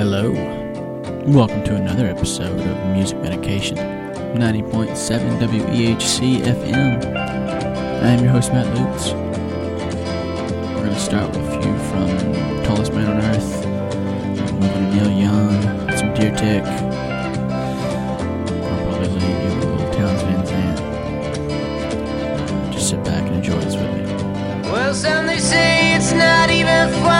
hello. Welcome to another episode of Music Medication, 90.7 WEHC FM. I am your host, Matt Lutz. We're going to start with a few from Tallest Man on Earth, moving to Neil Young, some Deer Tick, probably leave you a little Townes Van Zandt. Just sit back and enjoy this with me. Well, some they say it's not even fun.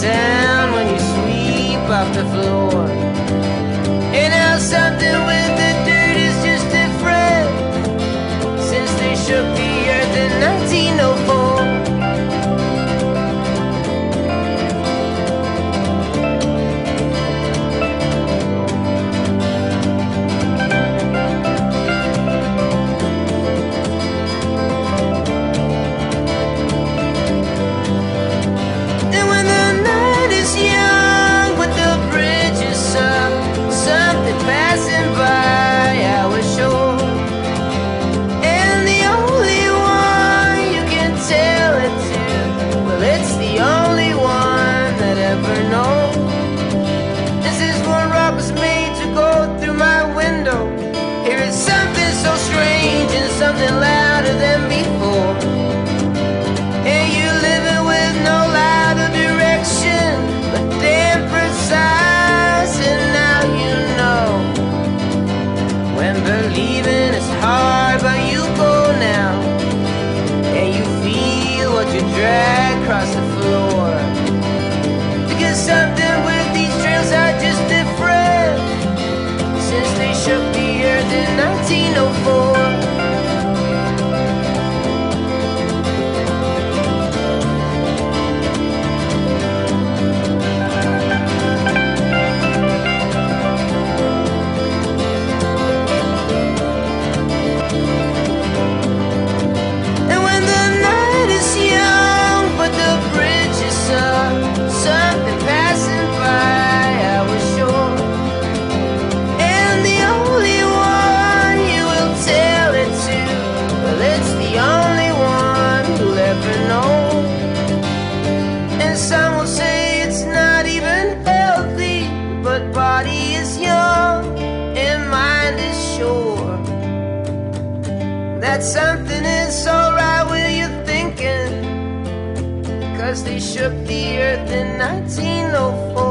sand. that something is alright with you thinking. Cause they shook the earth in 1904.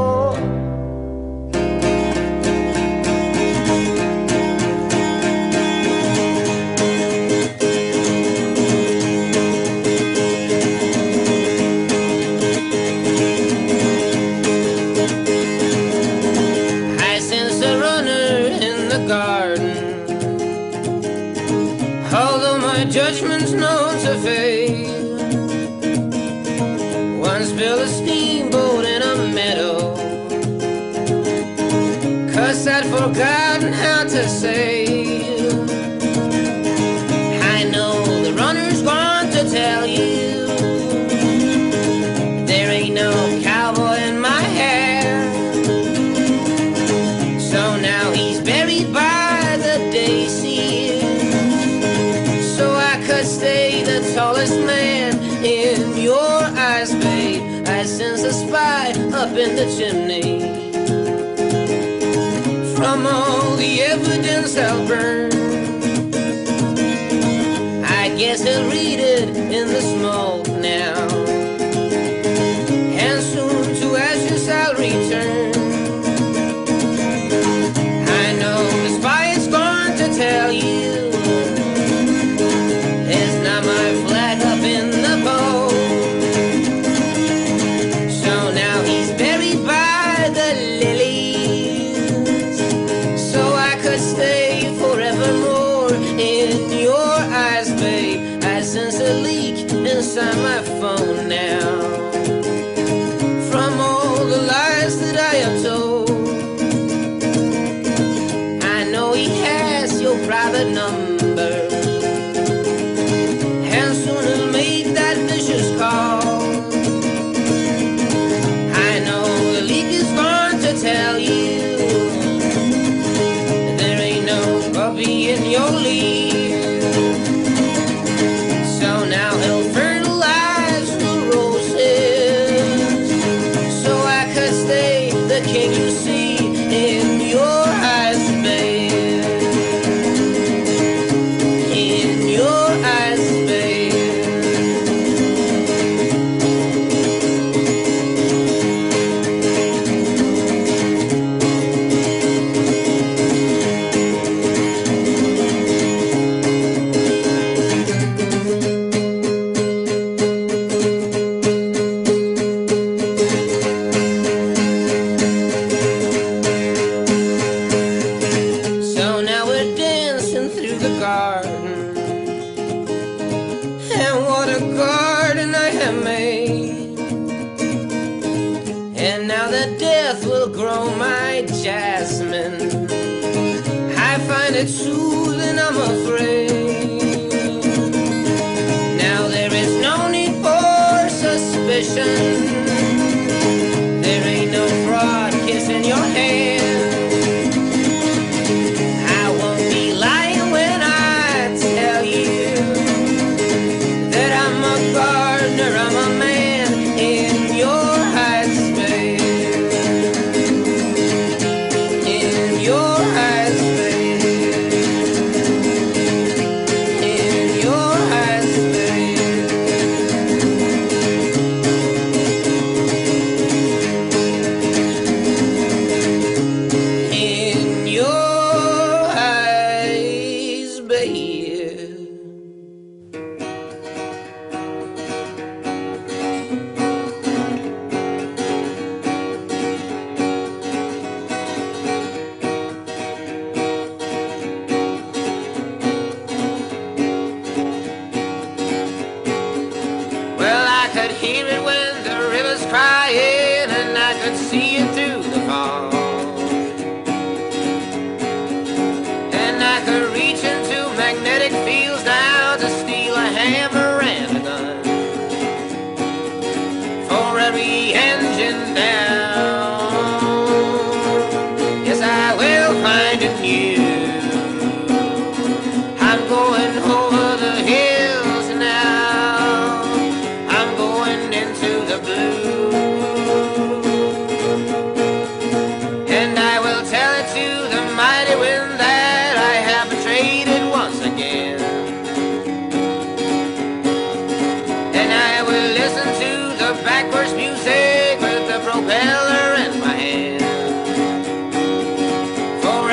I guess he'll read it in the small.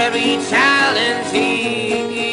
Every child in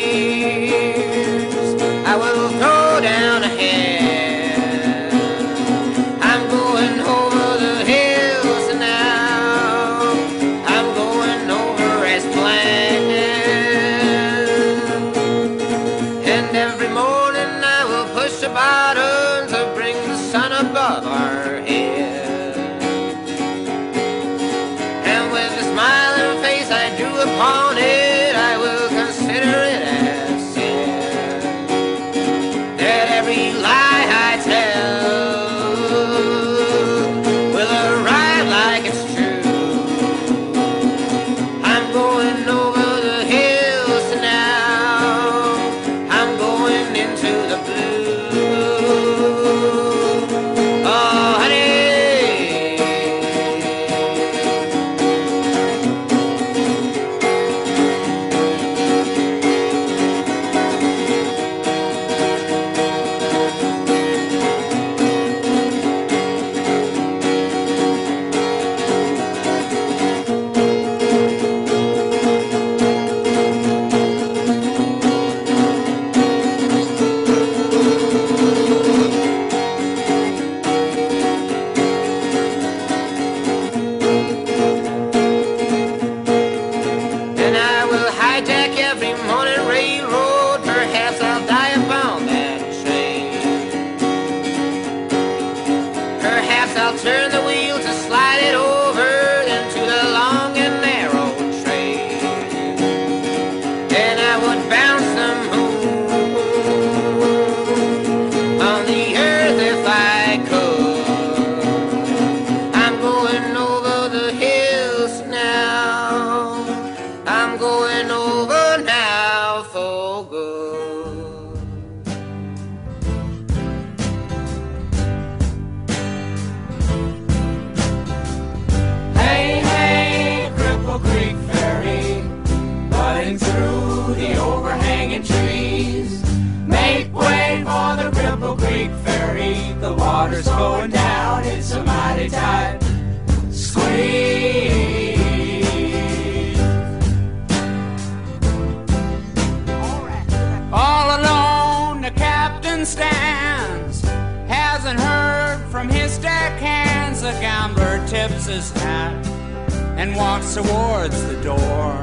outward bound. and walks towards the door.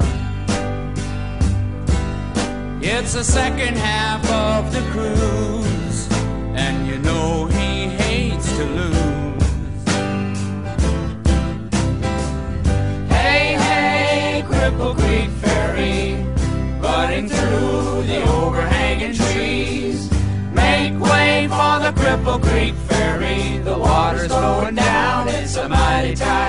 It's the second half of the cruise, and you know he hates to lose. Hey, hey, Cripple Creek Ferry, butting through the overhanging trees. Make way for the Cripple Creek Ferry, the water's flowing down, it's a mighty tide.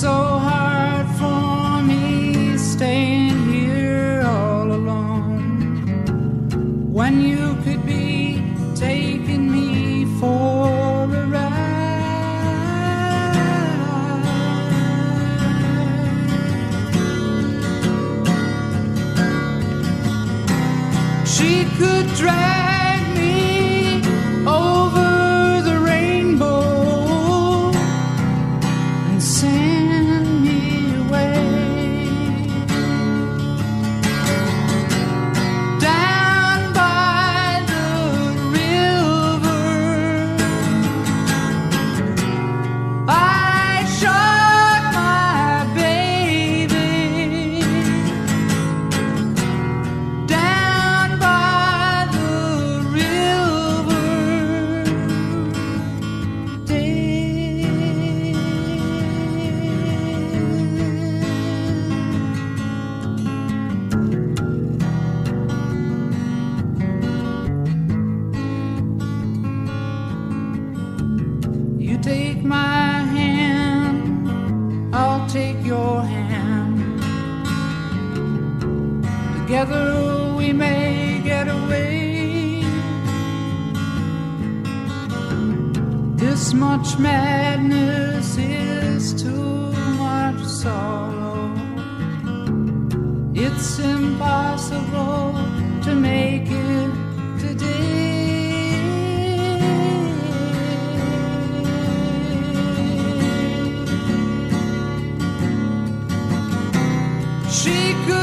so It's impossible to make it today. She could.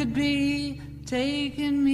could be taking me.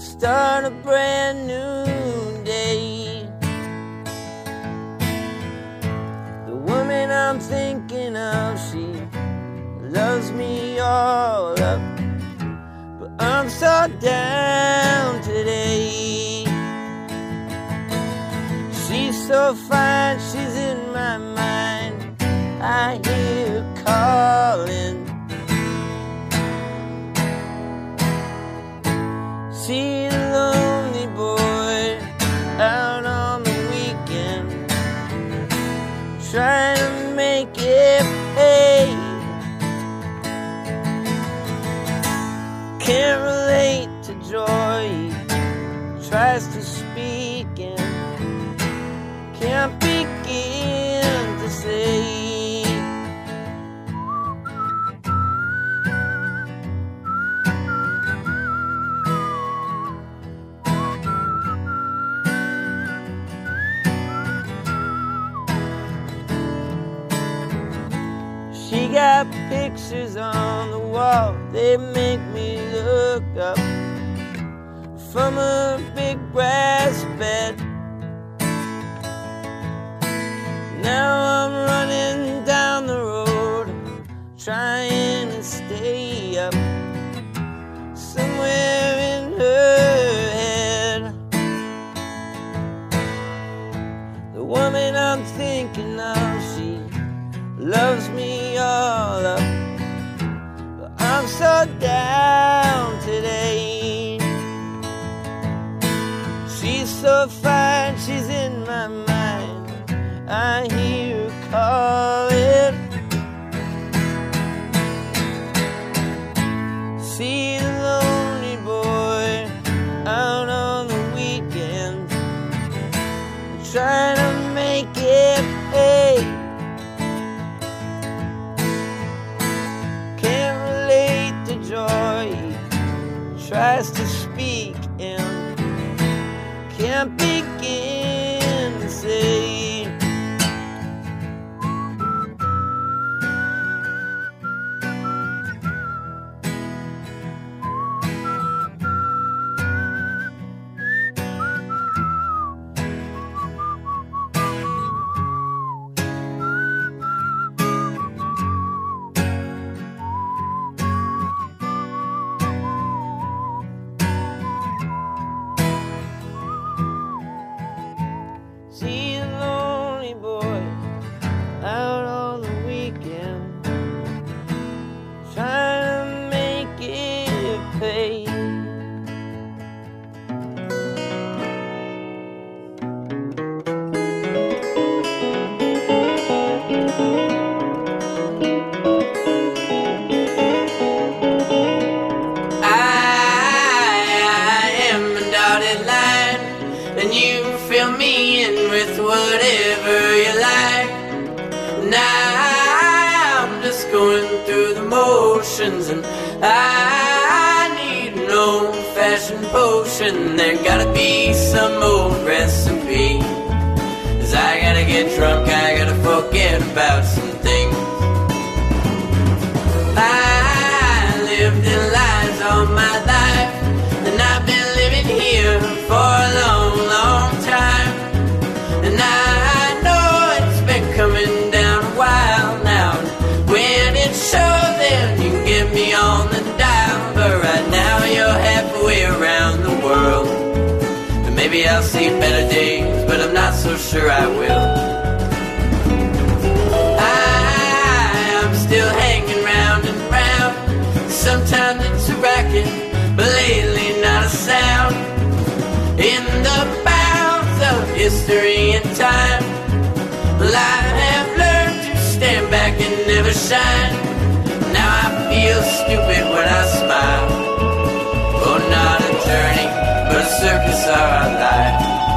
start a brand new day. The woman I'm thinking of, she loves me all up, but I'm so down today. She's so fine, she's in my mind. I hear her calling. trying to make it pay. Can't relate to joy, tries to they make me look up from a big brass bed. Now I'm running down the road, trying to stay up somewhere in her head. The woman I'm thinking of, she loves me all up. I'm so down today. She's so fine, she's in I'll see better days, but I'm not so sure I will. I, I'm still hanging round and round. Sometimes it's a racket, but lately not a sound. In the bounds of history and time, well, I have learned to stand back and never shine. Now I feel stupid when I smile. Circus of our life.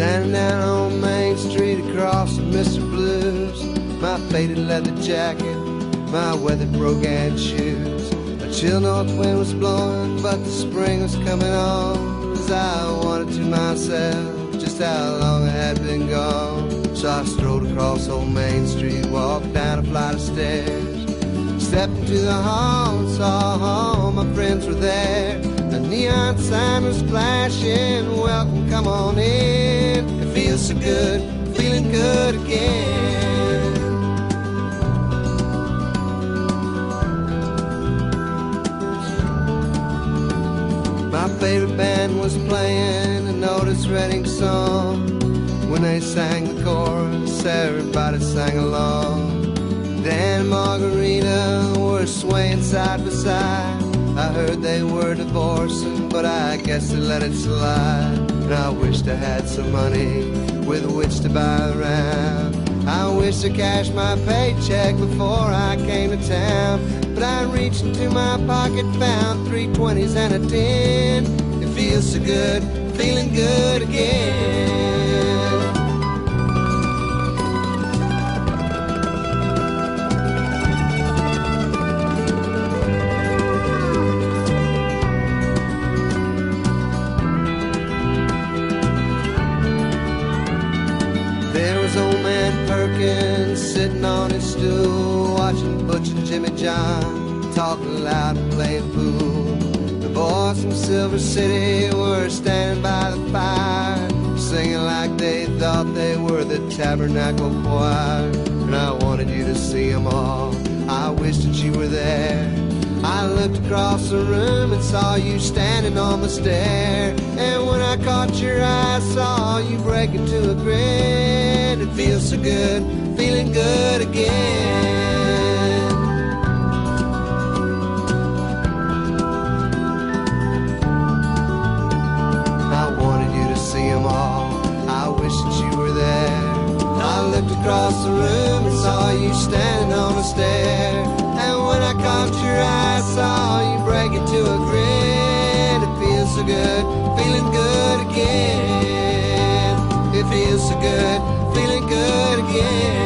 Standing down on Main Street across from Mr. Blues. My faded leather jacket, my weathered brogan shoes. A chill north wind was blowing, but the spring was coming on. As I wanted to myself just how long I had been gone. So I strolled across old Main Street, walked down a flight of stairs. Stepped into the hall and saw all my friends were there. Neon sign was flashing, welcome, come on in. It feels so good, feeling good again. My favorite band was playing an Otis Redding song. When they sang the chorus, everybody sang along. Dan and Margarita were swaying side by side. I heard they were divorcing, but I guess they let it slide. And I wished I had some money with which to buy around. I wish to cash my paycheck before I came to town. But I reached into my pocket, found three twenties and a ten. It feels so good, feeling good again. Boys from Silver City were standing by the fire, singing like they thought they were the Tabernacle Choir. And I wanted you to see them all. I wish that you were there. I looked across the room and saw you standing on the stair. And when I caught your eye, I saw you break into a grin. It feels so good, feeling good again. Across the room and saw you standing on the stair. And when I caught your eye, I saw you break into a grin. It feels so good, feeling good again. It feels so good, feeling good again.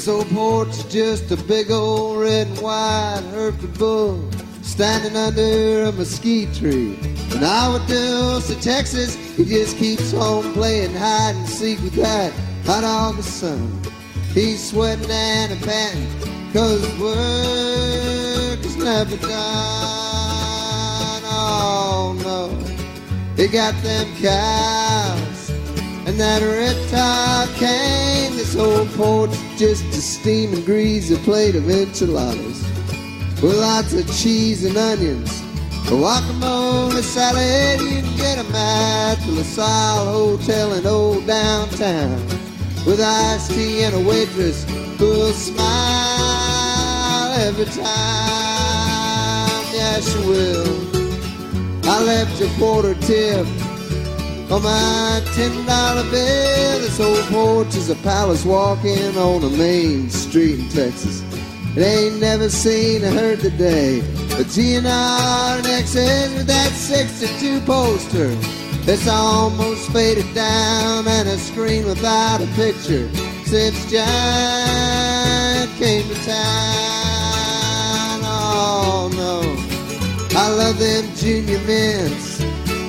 This old porch is just a big old red and white bull standing under a mesquite tree. And out there in Alvadosa, Texas, he just keeps on playing hide and seek with that hot August sun. He's sweating and a panting, cause work is never done. Oh no, he got them cows and that red top cane. This old just a steaming greasy plate of enchiladas with lots of cheese and onions. A guacamole salad, you can get 'em at the LaSalle Hotel in old downtown with iced tea and a waitress who'll smile every time. Yeah, she will. I left a quarter tip on my ten dollar bill. This old porch is a palace walking on a main street in Texas. It ain't never seen or heard the day. A GNR and XS with that 62 poster. It's almost faded down and a screen without a picture since John came to town. Oh no, I love them junior mints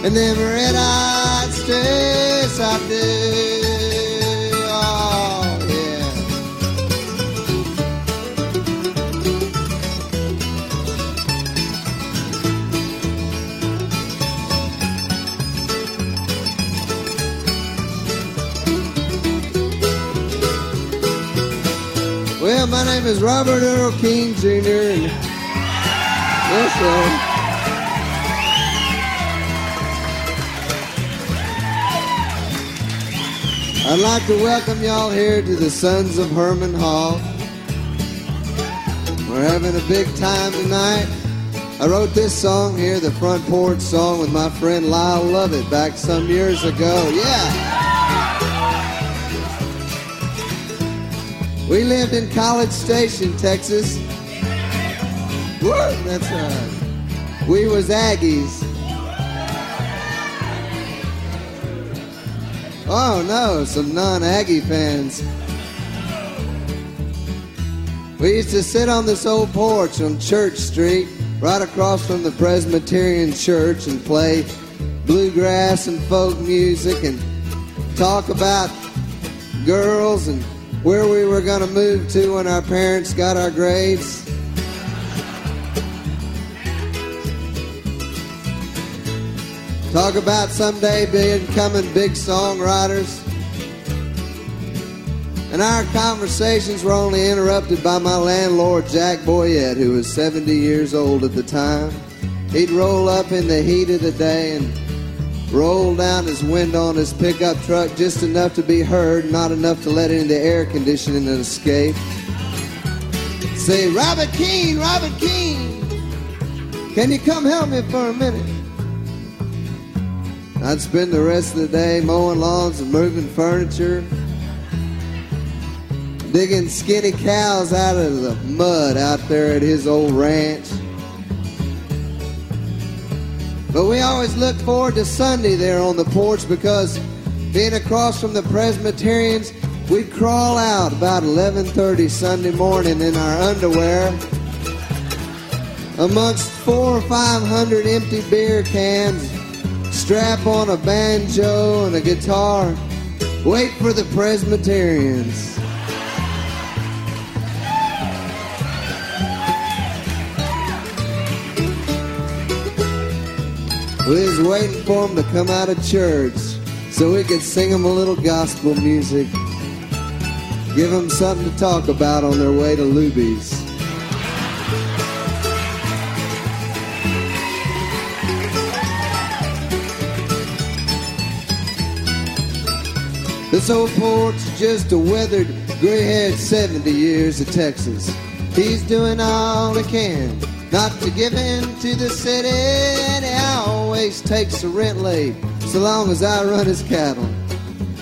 and them red-eyed stairs I do. Oh yeah. Well, my name is Robert Earl Keen Jr. And yes, sir. I'd like to welcome y'all here to the Sons of Herman Hall. We're having a big time tonight. I wrote this song here, the front porch song, with my friend Lyle Lovett back some years ago. Yeah. We lived in College Station, Texas. Woo, that's right. We was Aggies. Oh no, some non-Aggie fans. We used to sit on this old porch on Church Street, right across from the Presbyterian Church, and play bluegrass and folk music and talk about girls and where we were going to move to when our parents got our grades. Talk about someday becoming big songwriters. And our conversations were only interrupted by my landlord, Jack Boyette, who was 70 years old at the time. He'd roll up in the heat of the day and roll down his window on his pickup truck just enough to be heard, not enough to let in the air conditioning escape. Say, Robert Keen, Robert Keen, can you come help me for a minute? I'd spend the rest of the day mowing lawns and moving furniture, digging skinny cows out of the mud out there at his old ranch. But we always look forward to Sunday there on the porch because being across from the Presbyterians, we'd crawl out about 11:30 Sunday morning in our underwear amongst four or five hundred empty beer cans strap on a banjo and a guitar, wait for the Presbyterians. We was waiting for them to come out of church so we could sing them a little gospel music, give them something to talk about on their way to Luby's. This old porch is just a weathered, gray-haired 70 years of Texas. He's doing all he can not to give in to the city, and he always takes the rent late so long as I run his cattle.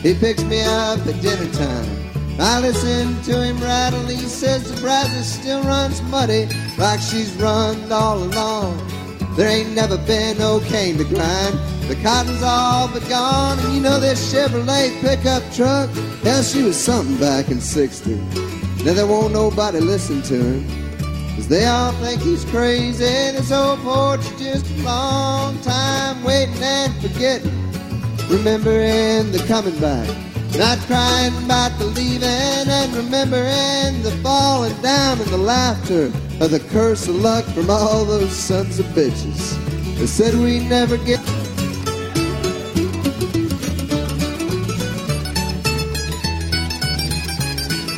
He picks me up at dinner time. I listen to him rattle. He says the Brazos still runs muddy like she's run all along. There ain't never been no cane to grind. The cotton's all but gone, and you know this Chevrolet pickup truck, hell, she was something back in 60. Now there won't nobody listen to him, cause they all think he's crazy. This old porch just a long time waiting and forgetting, remembering the coming back. Not crying about the leaving and remembering the falling down and the laughter of the curse of luck from all those sons of bitches. They said we never get.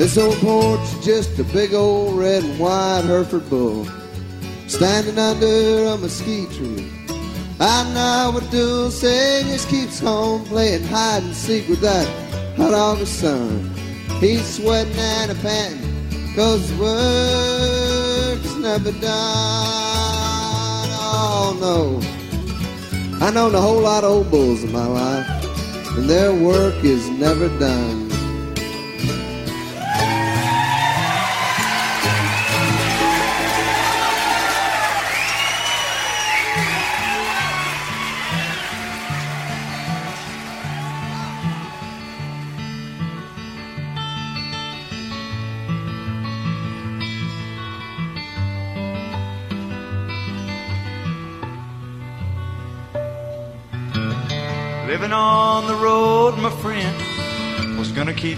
This old porch is just a big old red and white Hereford bull standing under a mesquite tree. I know what Dulce just keeps home playing hide and seek with that hot August sun. He's sweating and a panting cause work's never done. Oh no. I known a whole lot of old bulls in my life and their work is never done.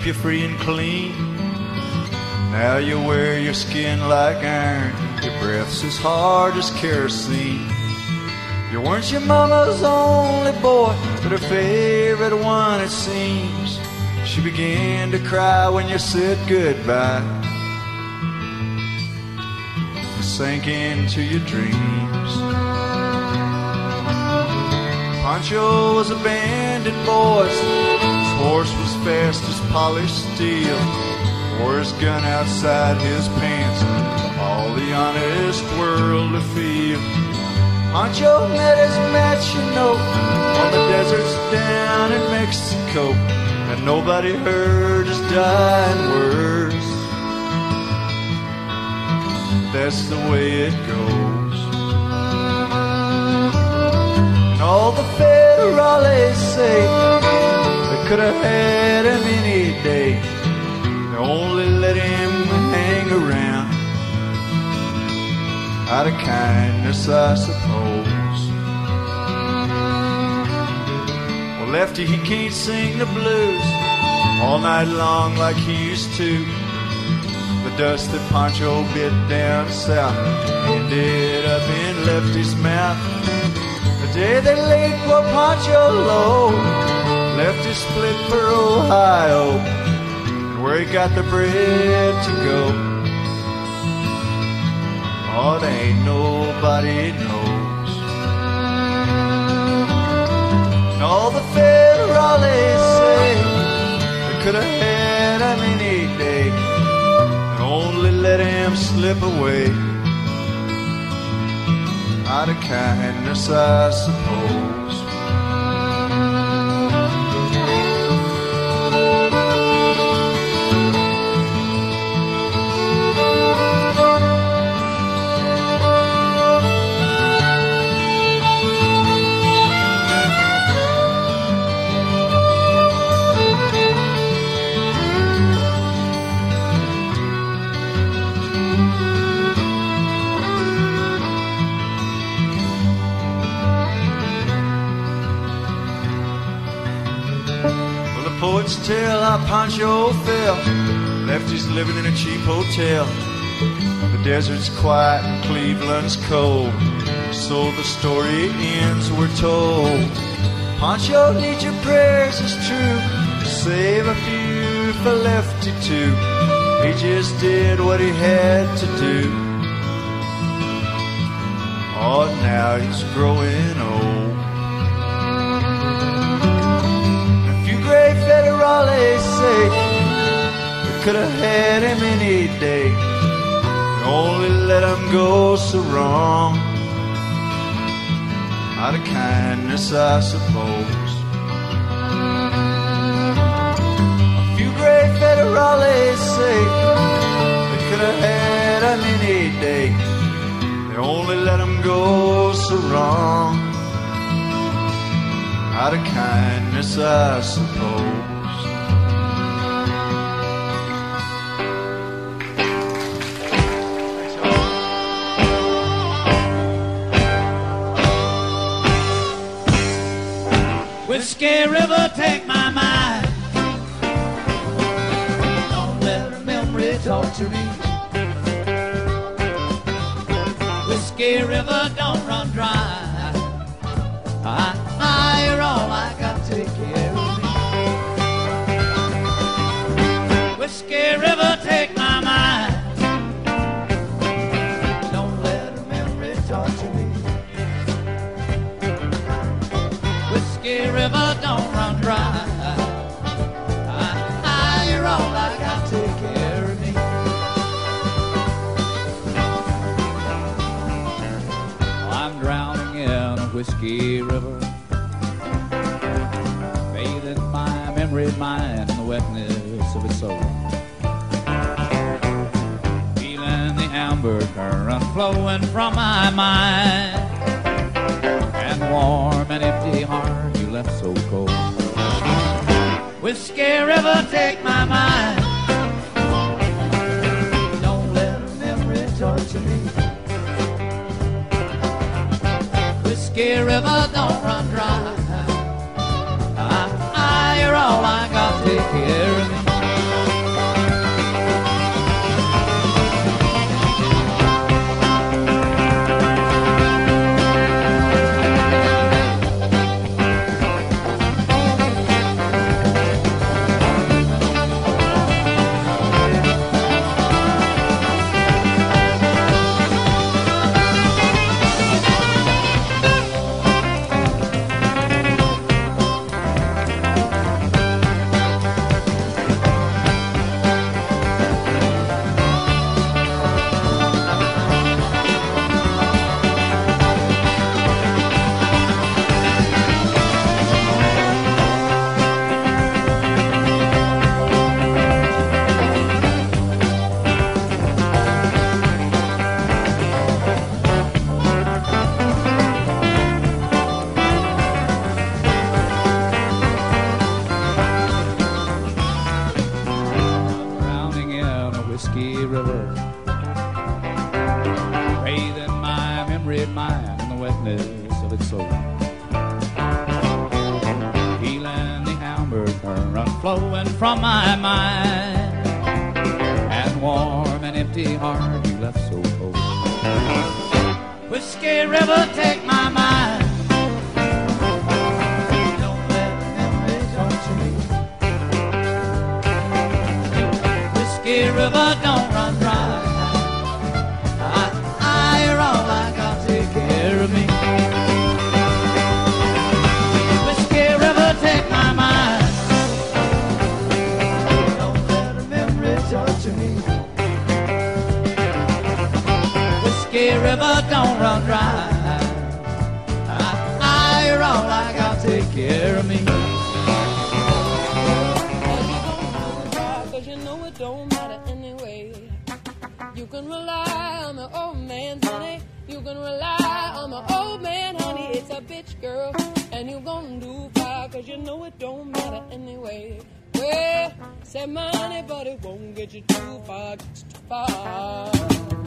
Keep you free and clean. Now you wear your skin like iron, your breath's as hard as kerosene. You weren't your mama's only boy, but her favorite one, it seems. She began to cry when you said goodbye. You Sank into your dreams. Pancho was abandoned, boys. His horse fast as polished steel. Wore his gun outside his pants. All the honest world to feel. Pancho met his match, you know, on the deserts down in Mexico. And nobody heard his dying words. That's the way it goes. And all the federales say could have had him any day. They only let him hang around out of kindness, I suppose. Well, Lefty, he can't sing the blues all night long like he used to. The dust that Pancho bit down south ended up in Lefty's mouth. The day they laid poor Pancho low, Lefty split for Ohio, and where he got the bread to go. Oh, there ain't nobody knows. And all the federales say they could have had him any day and only let him slip away. Out of kindness, I suppose. Tell how Pancho fell. Lefty's living in a cheap hotel. The desert's quiet and Cleveland's cold. So the story ends, we're told. Pancho needs your prayers, it's true. Save a few for Lefty too. He just did what he had to do. Oh, now he's growing old. Federales say we could have had him any day. We only let him go so wrong. Out of kindness, I suppose. A few gray federales say they could have had him any day. They only let him go so wrong. Out of kindness, I suppose. Whiskey River, take my mind. Don't let her memory torture me. Whiskey River, don't run dry. Whiskey river, bathing my memory mind in the wetness of its soul. Feeling the amber current flowing from my mind and warm and empty heart you left so cold. Whiskey River, take my mind. Whiskey River, don't run dry. empty arm you left so cold. Whiskey River, take river don't run dry. I, you're all I got, take care of me. You know it don't matter anyway. You can rely on the old man, honey. You can rely on the old man, honey. It's a bitch, girl. And you gon' do fine, cause you know it don't matter anyway. Well, say money, but it won't get you too far, too far.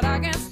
but I guess.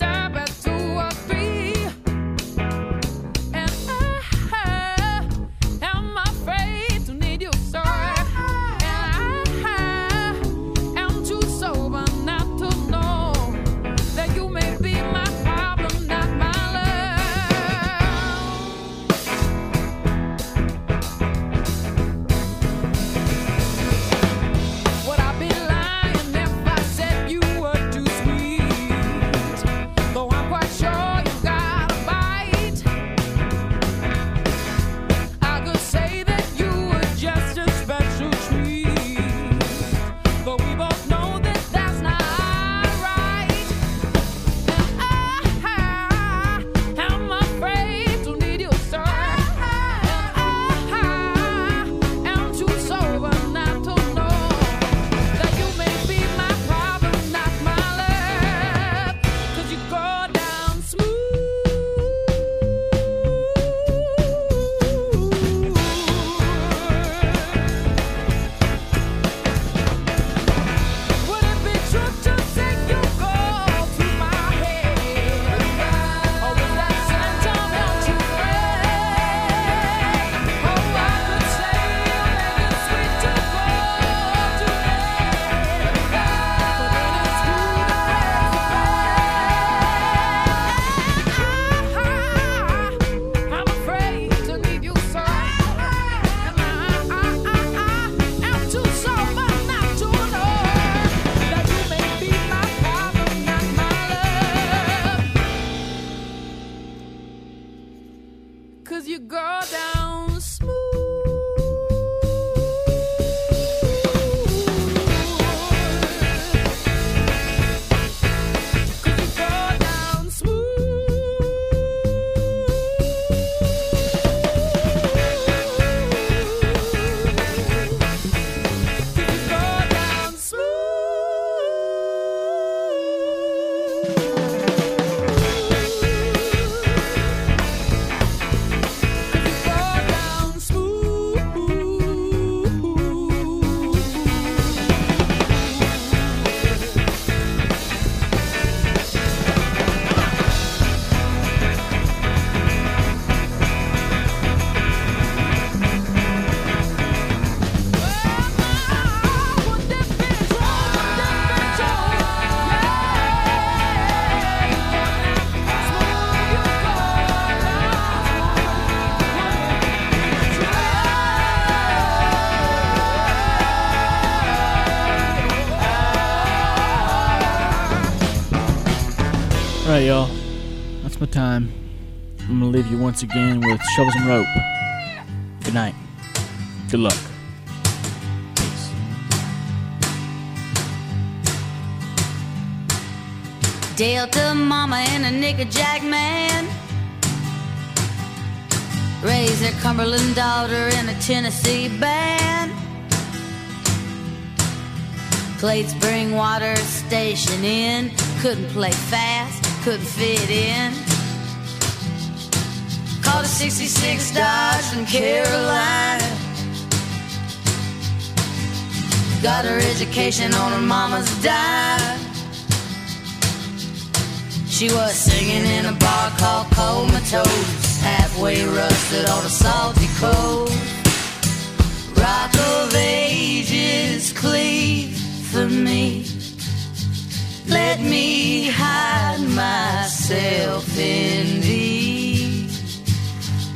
Cause you go down smooth. Time. I'm gonna leave you once again with Shovels and Rope. Good night. Good luck. Peace. Delta mama and a nigger jack man raised their Cumberland daughter in a Tennessee band. Played spring water station in, couldn't play fast, couldn't fit in. Called a 66 Dodge from Carolina. Got her education on her mama's dime. She was singing in a bar called Comatose, halfway rusted on a salty coast. Rock of ages cleave for me. Let me hide myself in thee,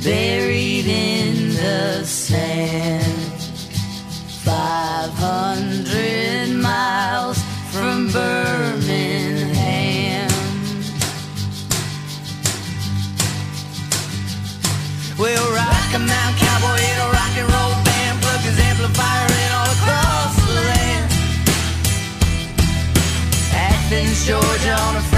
buried in the sand. Five hundred miles from Birmingham. We'll rock a mountain cowboy in a rock and roll band, plug his amplifier in all across the land. Athens, Georgia on a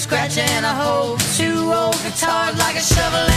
nothing with a scratch and a hole. Two old guitars like a shovel